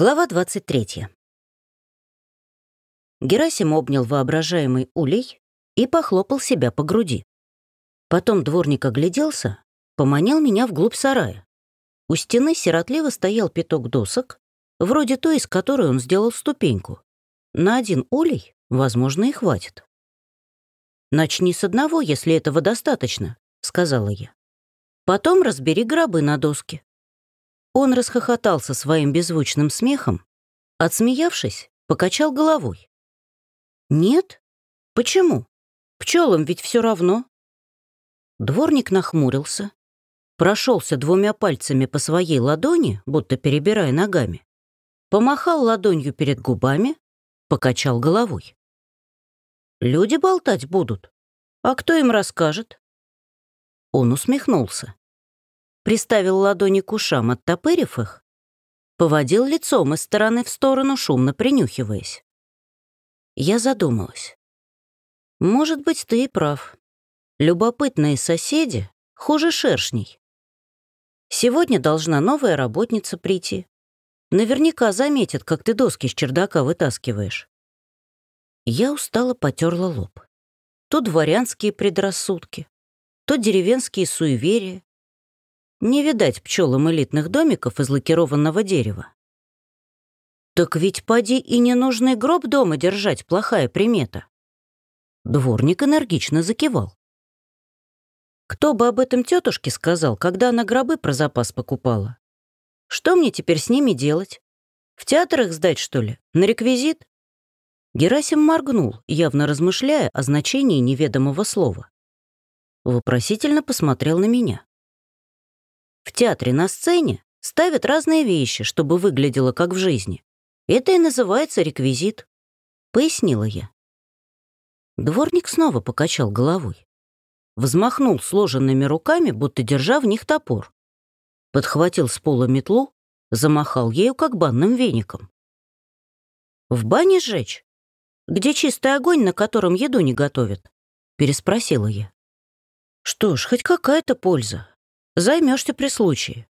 Глава 23. Герасим обнял воображаемый улей и похлопал себя по груди. Потом дворник огляделся, поманил меня вглубь сарая. У стены сиротливо стоял пяток досок, вроде той, из которой он сделал ступеньку. На один улей, возможно, и хватит. «Начни с одного, если этого достаточно», — сказала я. «Потом разбери гробы на доске. Он расхохотался своим беззвучным смехом, отсмеявшись, покачал головой. «Нет? Почему? Пчелам ведь все равно». Дворник нахмурился, прошелся двумя пальцами по своей ладони, будто перебирая ногами, помахал ладонью перед губами, покачал головой. «Люди болтать будут. А кто им расскажет?» Он усмехнулся приставил ладони к ушам, оттопырив их, поводил лицом из стороны в сторону, шумно принюхиваясь. Я задумалась. Может быть, ты и прав. Любопытные соседи хуже шершней. Сегодня должна новая работница прийти. Наверняка заметят, как ты доски с чердака вытаскиваешь. Я устало потерла лоб. То дворянские предрассудки, то деревенские суеверия, не видать пчелам элитных домиков из лакированного дерева. Так ведь поди и ненужный гроб дома держать плохая примета. Дворник энергично закивал. Кто бы об этом тетушке сказал, когда она гробы про запас покупала? Что мне теперь с ними делать? В театр их сдать, что ли? На реквизит? Герасим моргнул, явно размышляя о значении неведомого слова. Вопросительно посмотрел на меня. В театре на сцене ставят разные вещи, чтобы выглядело как в жизни. Это и называется реквизит», — пояснила я. Дворник снова покачал головой. Взмахнул сложенными руками, будто держа в них топор. Подхватил с пола метлу, замахал ею, как банным веником. «В бане сжечь? Где чистый огонь, на котором еду не готовят?» — переспросила я. «Что ж, хоть какая-то польза. Займешься при случае.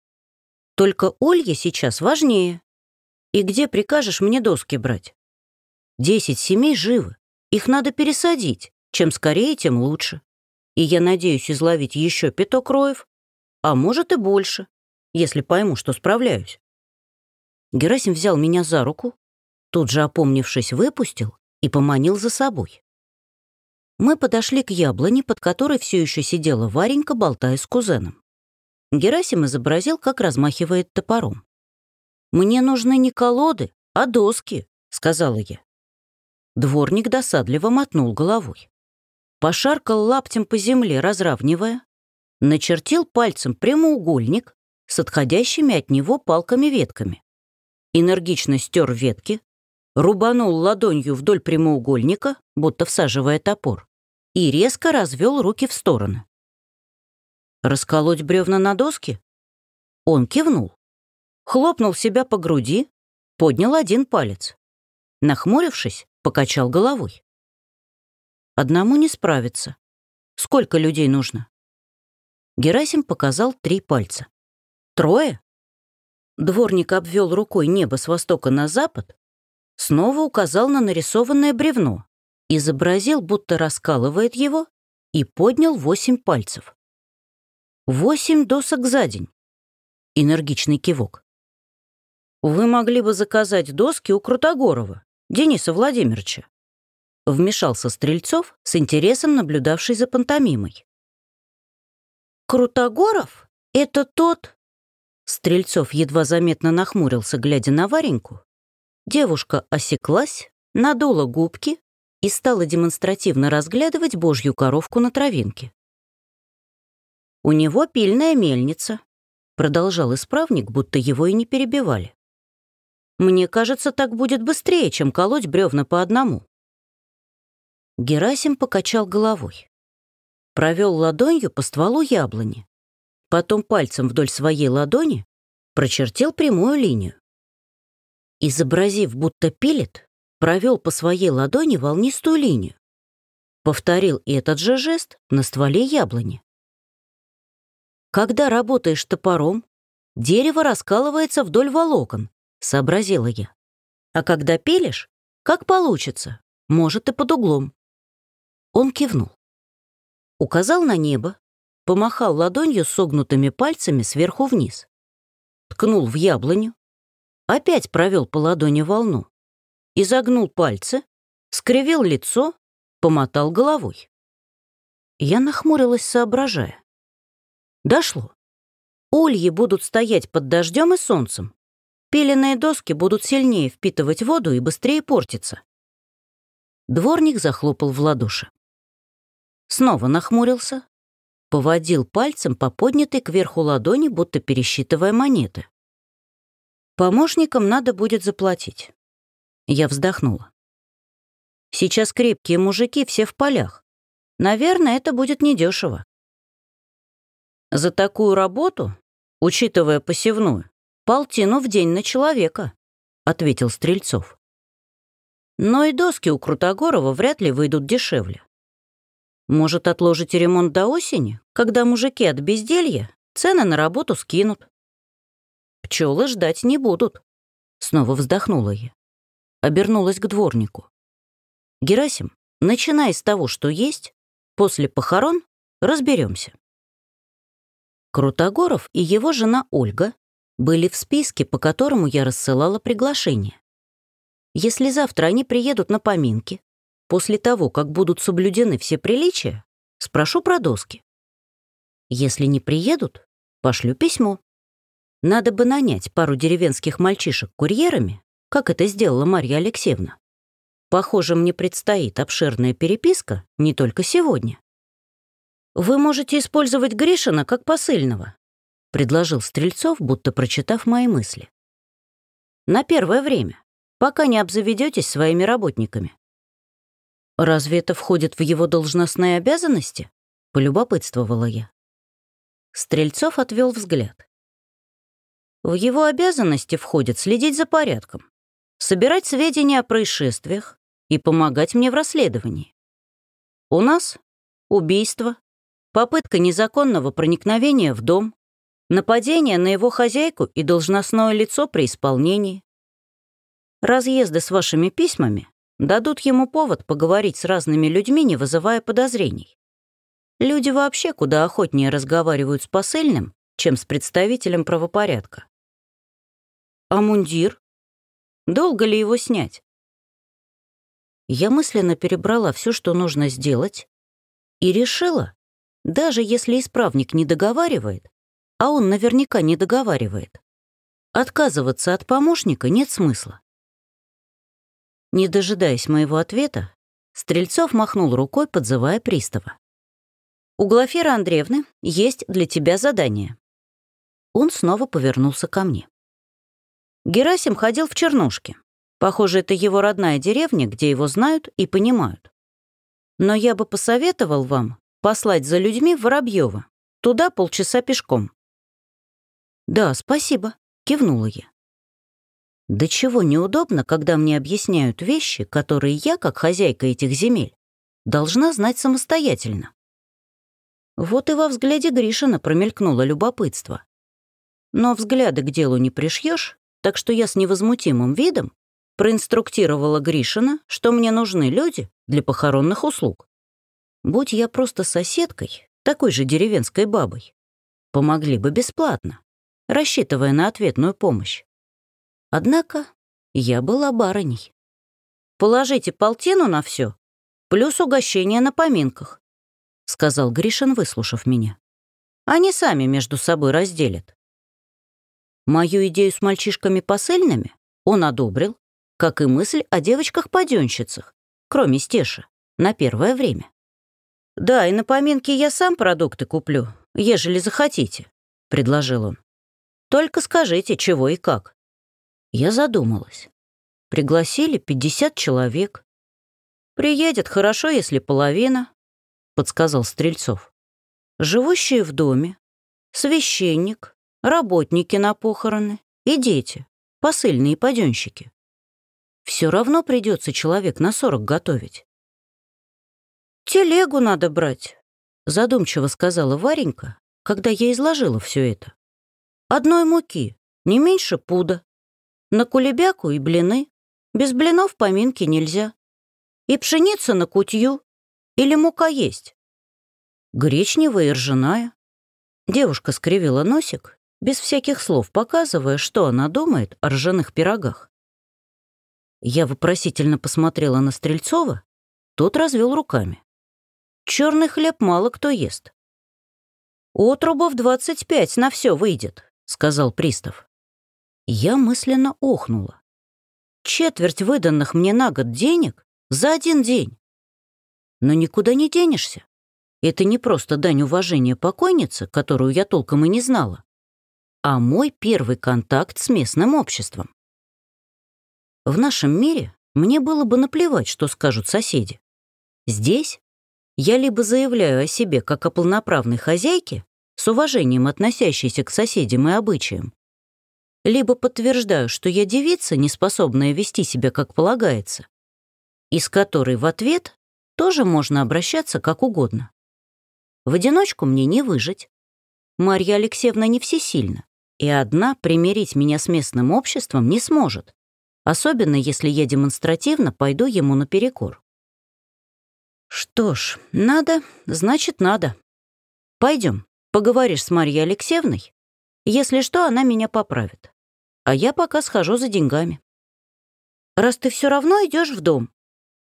Только Олье сейчас важнее. И где прикажешь мне доски брать? Десять семей живы. Их надо пересадить. Чем скорее, тем лучше. И я надеюсь изловить еще пяток роев, а может и больше, если пойму, что справляюсь. Герасим взял меня за руку, тут же опомнившись, выпустил и поманил за собой. Мы подошли к яблоне, под которой все еще сидела Варенька, болтая с кузеном. Герасим изобразил, как размахивает топором. «Мне нужны не колоды, а доски», — сказала я. Дворник досадливо мотнул головой. Пошаркал лаптем по земле, разравнивая, начертил пальцем прямоугольник с отходящими от него палками-ветками. Энергично стер ветки, рубанул ладонью вдоль прямоугольника, будто всаживая топор, и резко развел руки в стороны. Расколоть бревна на доски? Он кивнул. Хлопнул себя по груди, поднял один палец. Нахмурившись, покачал головой. Одному не справиться. Сколько людей нужно? Герасим показал три пальца. Трое? Дворник обвел рукой небо с востока на запад, снова указал на нарисованное бревно, изобразил, будто раскалывает его, и поднял восемь пальцев. Восемь досок за день. Энергичный кивок. Вы могли бы заказать доски у Крутогорова, Дениса Владимировича. Вмешался Стрельцов, с интересом наблюдавший за пантомимой. «Крутогоров? Это тот...» Стрельцов едва заметно нахмурился, глядя на Вареньку. Девушка осеклась, надула губки и стала демонстративно разглядывать божью коровку на травинке. «У него пильная мельница», — продолжал исправник, будто его и не перебивали. «Мне кажется, так будет быстрее, чем колоть бревна по одному». Герасим покачал головой. Провел ладонью по стволу яблони. Потом пальцем вдоль своей ладони прочертил прямую линию. Изобразив, будто пилит, провел по своей ладони волнистую линию. Повторил и этот же жест на стволе яблони. Когда работаешь топором, дерево раскалывается вдоль волокон, сообразила я. «А когда пилишь, как получится, может и под углом». Он кивнул. Указал на небо, помахал ладонью с согнутыми пальцами сверху вниз. Ткнул в яблоню, опять провел по ладони волну, изогнул пальцы, скривил лицо, помотал головой. Я нахмурилась, соображая. Дошло. Ульи будут стоять под дождем и солнцем. Пиленные доски будут сильнее впитывать воду и быстрее портиться. Дворник захлопал в ладоши. Снова нахмурился, поводил пальцем по поднятой кверху ладони, будто пересчитывая монеты. Помощникам надо будет заплатить. Я вздохнула. Сейчас крепкие мужики все в полях. Наверное, это будет недешево. За такую работу, учитывая посевную, полтину в день на человека, ответил Стрельцов. Но и доски у Крутогорова вряд ли выйдут дешевле. Может, отложите ремонт до осени, когда мужики от безделья цены на работу скинут? Пчелы ждать не будут. Снова вздохнула я. Обернулась к дворнику. Герасим, начинай с того, что есть, после похорон разберемся. Крутогоров и его жена Ольга были в списке, по которому я рассылала приглашение. Если завтра они приедут на поминки, После того, как будут соблюдены все приличия, спрошу про доски. Если не приедут, пошлю письмо. Надо бы нанять пару деревенских мальчишек курьерами, как это сделала Марья Алексеевна. Похоже, мне предстоит обширная переписка не только сегодня. «Вы можете использовать Гришина как посыльного», — предложил Стрельцов, будто прочитав мои мысли. «На первое время, пока не обзаведетесь своими работниками. «Разве это входит в его должностные обязанности?» — полюбопытствовала я. Стрельцов отвел взгляд. В его обязанности входит следить за порядком, собирать сведения о происшествиях и помогать мне в расследовании. У нас убийство, попытка незаконного проникновения в дом, нападение на его хозяйку и должностное лицо при исполнении. Разъезды с вашими письмами дадут ему повод поговорить с разными людьми, не вызывая подозрений. Люди вообще куда охотнее разговаривают с посыльным, чем с представителем правопорядка. А мундир? Долго ли его снять? Я мысленно перебрала все, что нужно сделать, и решила, даже если исправник не договаривает, а он наверняка не договаривает, отказываться от помощника нет смысла. Не дожидаясь моего ответа, Стрельцов махнул рукой, подзывая пристава. «У Глафиры Андреевны есть для тебя задание». Он снова повернулся ко мне. Герасим ходил в Чернушке. Похоже, это его родная деревня, где его знают и понимают. Но я бы посоветовал вам послать за людьми в. Туда полчаса пешком. «Да, спасибо», — кивнула я. До чего неудобно, когда мне объясняют вещи, которые я, как хозяйка этих земель, должна знать самостоятельно. Вот и во взгляде Гришина промелькнуло любопытство. Но взгляды к делу не пришьешь, так что я с невозмутимым видом проинструктировала Гришина, что мне нужны люди для похоронных услуг. Будь я просто соседкой, такой же деревенской бабой, помогли бы бесплатно, рассчитывая на ответную помощь. Однако я была барыней. «Положите полтину на все, плюс угощение на поминках», — сказал Гришин, выслушав меня. «Они сами между собой разделят». Мою идею с мальчишками посыльными он одобрил, как и мысль о девочках-паденщицах, кроме Стеши, на первое время. «Да, и на поминки я сам продукты куплю, ежели захотите», — предложил он. «Только скажите, чего и как. Я задумалась. Пригласили 50 человек. Приедет хорошо, если половина, подсказал Стрельцов. Живущие в доме, священник, работники на похороны и дети, посыльные паденщики. Все равно придется человек на 40 готовить. «Телегу надо брать», — задумчиво сказала Варенька, когда я изложила все это. «Одной муки, не меньше пуда. На кулебяку и блины. Без блинов поминки нельзя. И пшеница на кутью. Или мука есть. Гречневая и ржаная. Девушка скривила носик, без всяких слов показывая, что она думает о ржаных пирогах. Я вопросительно посмотрела на Стрельцова, тот развел руками. Черный хлеб мало кто ест. «Отрубов двадцать пять на все выйдет», — сказал пристав. Я мысленно охнула. Четверть выданных мне на год денег за один день. Но никуда не денешься. Это не просто дань уважения покойнице, которую я толком и не знала, а мой первый контакт с местным обществом. В нашем мире мне было бы наплевать, что скажут соседи. Здесь я либо заявляю о себе как о полноправной хозяйке, с уважением относящейся к соседям и обычаям, либо подтверждаю, что я девица, не способная вести себя как полагается, и с которой в ответ тоже можно обращаться как угодно. В одиночку мне не выжить. Марья Алексеевна не всесильна, и одна примирить меня с местным обществом не сможет, особенно если я демонстративно пойду ему наперекор. Что ж, надо, значит, надо. Пойдем, поговоришь с Марьей Алексеевной. Если что, она меня поправит. А я пока схожу за деньгами. Раз ты все равно идешь в дом,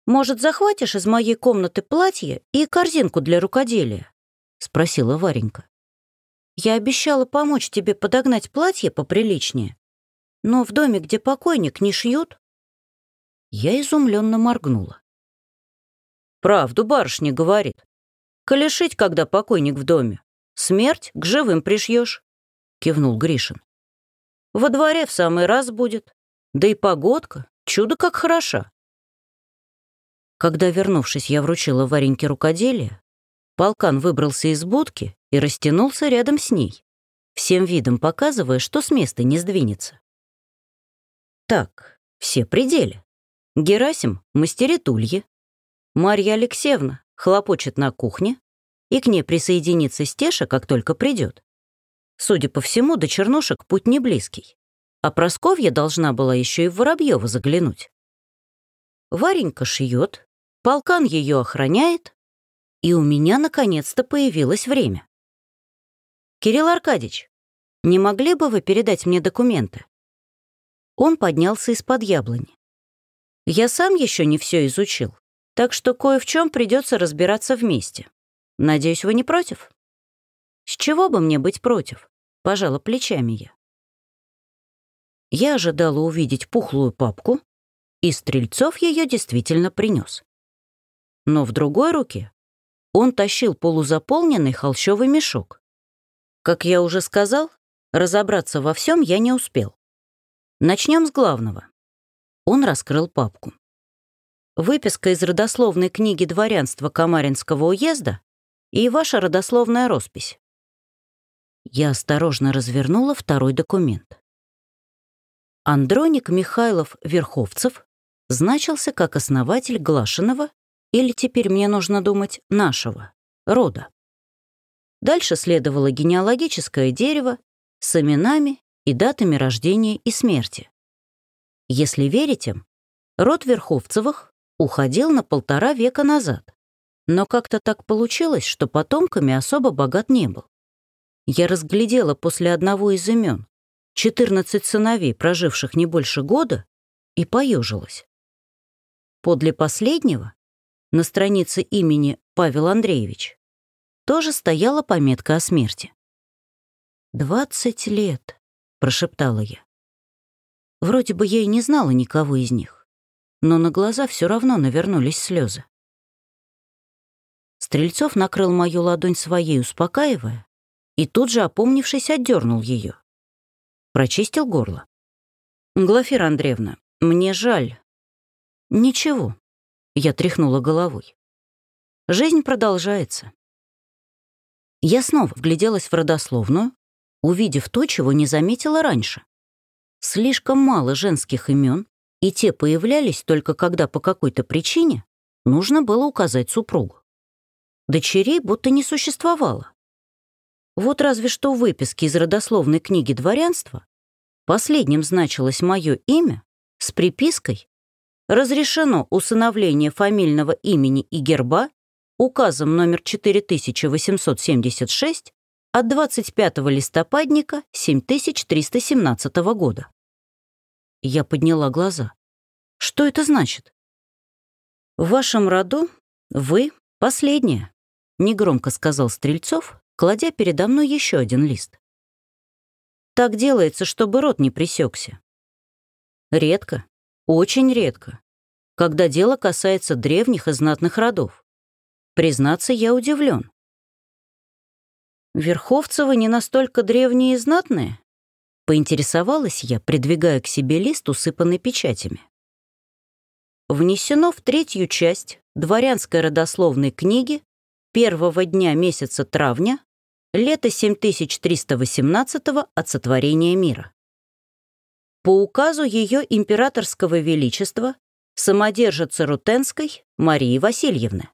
может, захватишь из моей комнаты платье и корзинку для рукоделия? — спросила Варенька. «Я обещала помочь тебе подогнать платье поприличнее, но в доме, где покойник, не шьют». Я изумленно моргнула. «Правду барышня говорит. Коли шить, когда покойник в доме, смерть к живым пришьешь», — кивнул Гришин. «Во дворе в самый раз будет. Да и погодка, чудо как хороша». Когда, вернувшись, я вручила Вареньке рукоделие, Полкан выбрался из будки и растянулся рядом с ней, всем видом показывая, что с места не сдвинется. Так, все пределы. Герасим мастерит ульи. Марья Алексеевна хлопочет на кухне, и к ней присоединится Стеша, как только придет. Судя по всему, до Чернушек путь не близкий. А Просковья должна была еще и в Воробьева заглянуть. Варенька шьет, полкан ее охраняет, и у меня наконец-то появилось время. «Кирилл Аркадьевич, не могли бы вы передать мне документы?» Он поднялся из-под яблони. «Я сам еще не все изучил, так что кое в чем придется разбираться вместе. Надеюсь, вы не против?» «С чего бы мне быть против?» — пожала плечами я. Я ожидала увидеть пухлую папку, и Стрельцов ее действительно принес. Но в другой руке он тащил полузаполненный холщовый мешок. Как я уже сказал, разобраться во всем я не успел. Начнем с главного. Он раскрыл папку. Выписка из родословной книги дворянства Камаринского уезда и ваша родословная роспись. Я осторожно развернула второй документ. Андроник Михайлов Верховцев значился как основатель Глашиного или теперь мне нужно думать нашего, рода. Дальше следовало генеалогическое дерево с именами и датами рождения и смерти. Если верить им, род Верховцевых уходил на полтора века назад, но как-то так получилось, что потомками особо богат не был. Я разглядела после одного из имен 14 сыновей, проживших не больше года, и поежилась. Подле последнего на странице имени Павел Андреевич тоже стояла пометка о смерти. «Двадцать лет», — прошептала я. Вроде бы я и не знала никого из них, но на глаза все равно навернулись слезы. Стрельцов накрыл мою ладонь своей, успокаивая, и тут же, опомнившись, отдернул ее. Прочистил горло. «Глафира Андреевна, мне жаль». «Ничего», я тряхнула головой. Жизнь продолжается. Я снова вгляделась в родословную, увидев то, чего не заметила раньше. Слишком мало женских имен, и те появлялись только когда по какой-то причине нужно было указать супругу. Дочерей будто не существовало. Вот разве что выписки из родословной книги дворянства Последним значилось мое имя с припиской «Разрешено усыновление фамильного имени и герба указом номер 4876 от 25 листопадника 7317 года». Я подняла глаза. Что это значит? В вашем роду вы последняя, негромко сказал Стрельцов, кладя передо мной еще один лист. Так делается, чтобы рот не пресекся. Редко, очень редко, когда дело касается древних и знатных родов. Признаться, я удивлен. Верховцевы не настолько древние и знатные? Поинтересовалась я, придвигая к себе лист, усыпанный печатями. Внесено в третью часть дворянской родословной книги первого дня месяца травня, лето 7318 от сотворения мира. По указу ее императорского величества самодержицы Рутенской Марии Васильевны.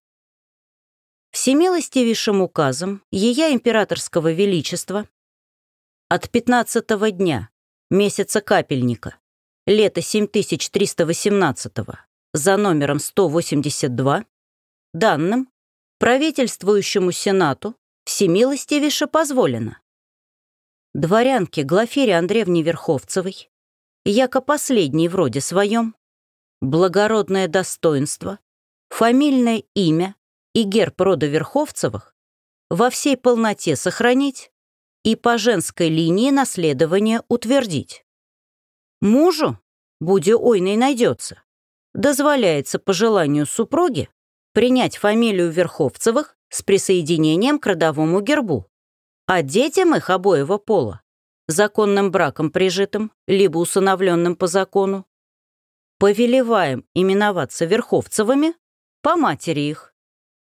Всемилостивейшим указом Ее Императорского Величества от 15 дня месяца капельника лета 7318 за номером 182 данным правительствующему Сенату всемилостивейше позволено дворянке Глафире Андреевне Верховцевой, яко последней в роде своем, благородное достоинство, фамильное имя и герб рода Верховцевых во всей полноте сохранить и по женской линии наследования утвердить. Мужу, будь ойный найдется, дозволяется по желанию супруги принять фамилию Верховцевых с присоединением к родовому гербу, а детям их обоего пола, законным браком прижитым, либо усыновленным по закону, повелеваем именоваться Верховцевыми по матери их,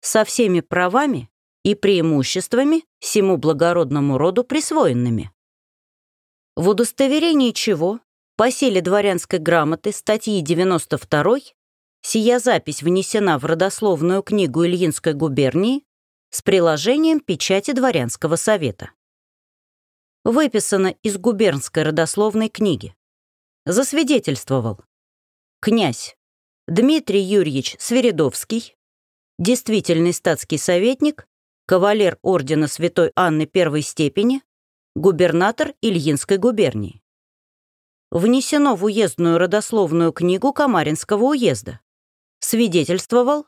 со всеми правами и преимуществами всему благородному роду присвоенными. В удостоверении чего, по силе дворянской грамоты статьи 92, сия запись внесена в родословную книгу Ильинской губернии с приложением печати дворянского совета. Выписано из губернской родословной книги. Засвидетельствовал. Князь Дмитрий Юрьевич Свиридовский, действительный статский советник кавалер ордена Святой Анны первой степени, губернатор Ильинской губернии. Внесено в уездную родословную книгу Камаринского уезда. Свидетельствовал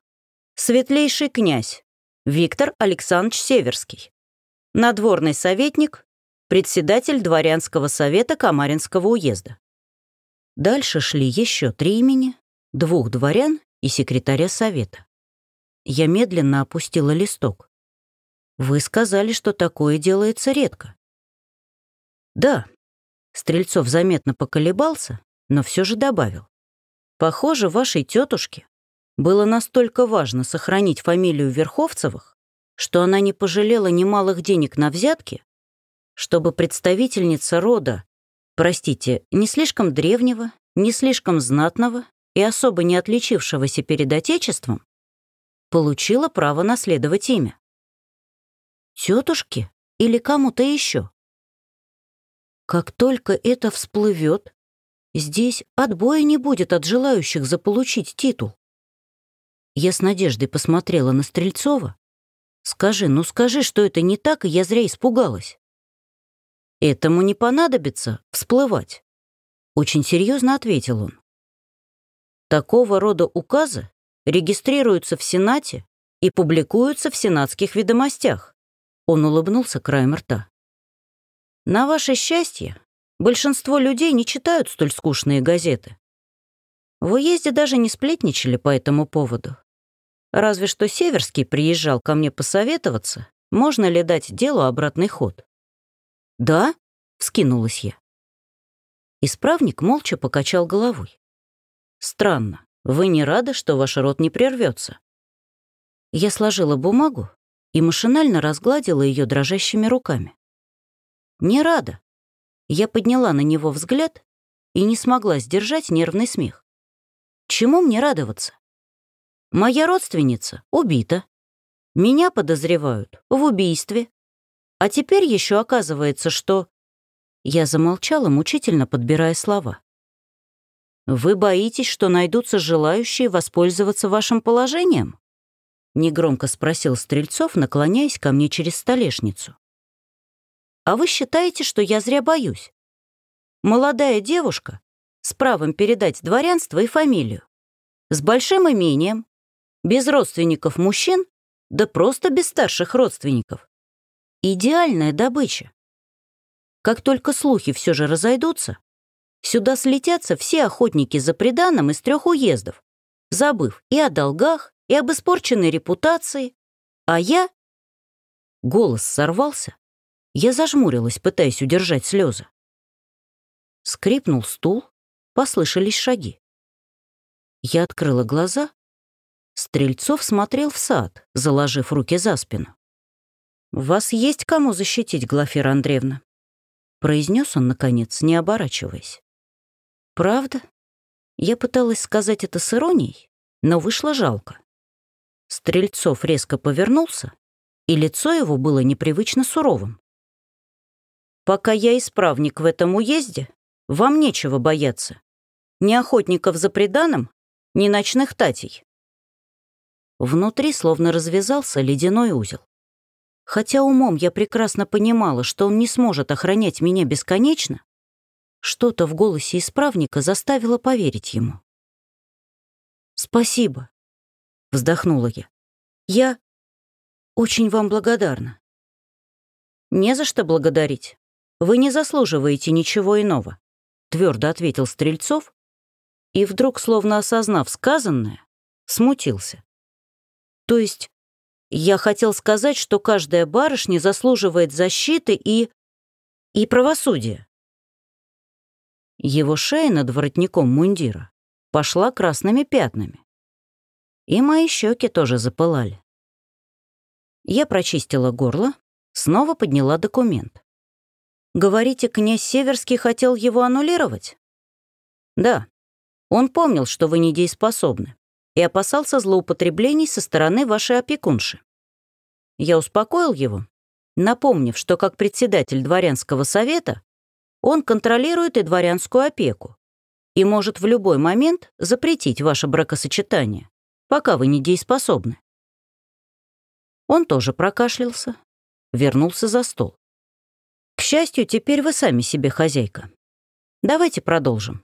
светлейший князь Виктор Александрович Северский, надворный советник, председатель дворянского совета Камаринского уезда. Дальше шли еще три имени, двух дворян и секретаря совета. Я медленно опустила листок. Вы сказали, что такое делается редко. Да. Стрельцов заметно поколебался, но все же добавил. Похоже, вашей тетушке было настолько важно сохранить фамилию Верховцевых, что она не пожалела немалых денег на взятки, чтобы представительница рода, простите, не слишком древнего, не слишком знатного и особо не отличившегося перед Отечеством, получила право наследовать имя. Тетушке или кому-то еще? Как только это всплывет, здесь отбоя не будет от желающих заполучить титул. Я с надеждой посмотрела на Стрельцова. Скажи, ну скажи, что это не так, и я зря испугалась. Этому не понадобится всплывать. Очень серьезно ответил он. Такого рода указы регистрируются в Сенате и публикуются в сенатских ведомостях. Он улыбнулся краем рта. «На ваше счастье, большинство людей не читают столь скучные газеты. В уезде даже не сплетничали по этому поводу. Разве что Северский приезжал ко мне посоветоваться, можно ли дать делу обратный ход. «Да?» — вскинулась я. Исправник молча покачал головой. «Странно, вы не рады, что ваш род не прервется?» Я сложила бумагу и машинально разгладила ее дрожащими руками. «Не рада». Я подняла на него взгляд и не смогла сдержать нервный смех. «Чему мне радоваться? Моя родственница убита. Меня подозревают в убийстве. А теперь еще оказывается, что... Я замолчала, мучительно подбирая слова. «Вы боитесь, что найдутся желающие воспользоваться вашим положением?» Негромко спросил Стрельцов, наклоняясь ко мне через столешницу. «А вы считаете, что я зря боюсь? Молодая девушка с правом передать дворянство и фамилию, с большим имением, без родственников мужчин, да просто без старших родственников. Идеальная добыча. Как только слухи все же разойдутся, сюда слетятся все охотники за преданным из трех уездов, забыв и о долгах, и об испорченной репутации. А я... Голос сорвался. Я зажмурилась, пытаясь удержать слезы. Скрипнул стул, послышались шаги. Я открыла глаза. Стрельцов смотрел в сад, заложив руки за спину. «Вас есть кому защитить, Глафира Андреевна?» произнес он, наконец, не оборачиваясь. «Правда?» Я пыталась сказать это с иронией, но вышло жалко. Стрельцов резко повернулся, и лицо его было непривычно суровым. «Пока я исправник в этом уезде, вам нечего бояться. Ни охотников за преданным, ни ночных татей». Внутри словно развязался ледяной узел. Хотя умом я прекрасно понимала, что он не сможет охранять меня бесконечно, что-то в голосе исправника заставило поверить ему. «Спасибо», — вздохнула я. «Я очень вам благодарна». «Не за что благодарить. Вы не заслуживаете ничего иного», — твердо ответил Стрельцов и вдруг, словно осознав сказанное, смутился. «То есть я хотел сказать, что каждая барышня заслуживает защиты и... и правосудия. Его шея над воротником мундира пошла красными пятнами. И мои щеки тоже запылали. Я прочистила горло, снова подняла документ. «Говорите, князь Северский хотел его аннулировать?» «Да. Он помнил, что вы недееспособны и опасался злоупотреблений со стороны вашей опекунши. Я успокоил его, напомнив, что как председатель дворянского совета он контролирует и дворянскую опеку и может в любой момент запретить ваше бракосочетание, пока вы недееспособны. Он тоже прокашлялся, вернулся за стол. К счастью, теперь вы сами себе хозяйка. Давайте продолжим.